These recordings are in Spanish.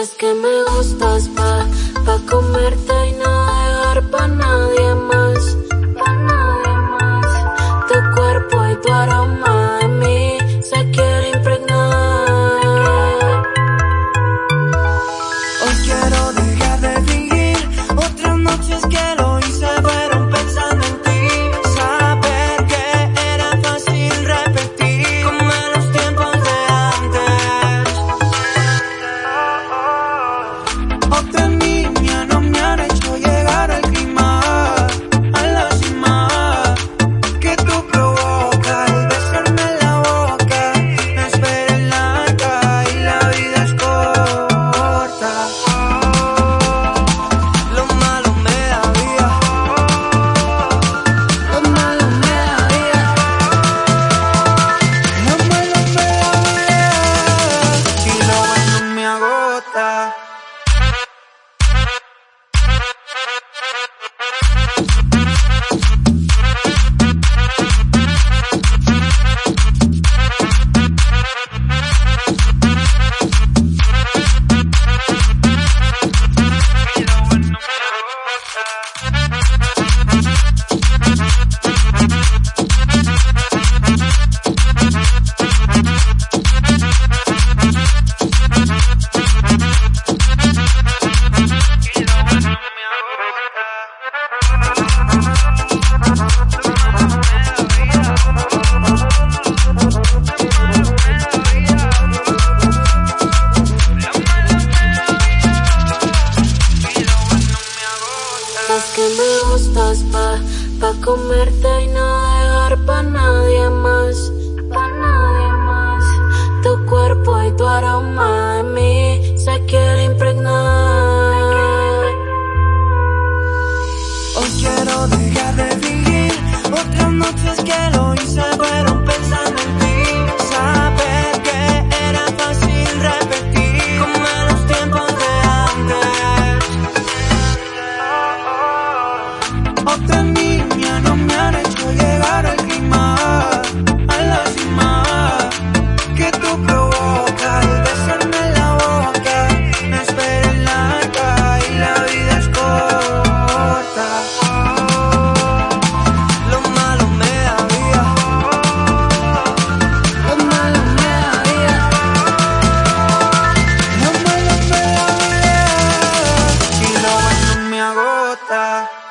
dices que me gustas pa, pa comerte y no dejar pa' nadie más. pa, pa comerte y no 啊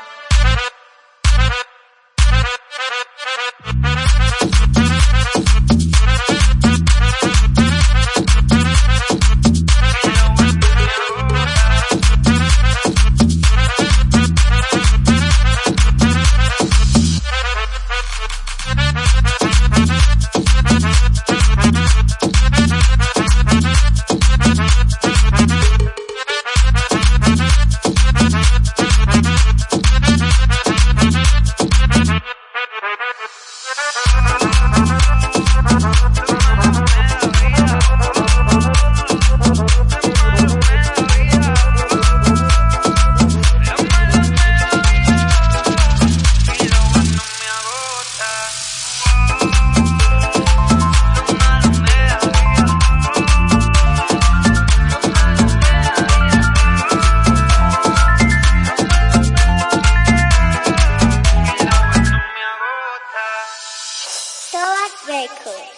So, it's very cool.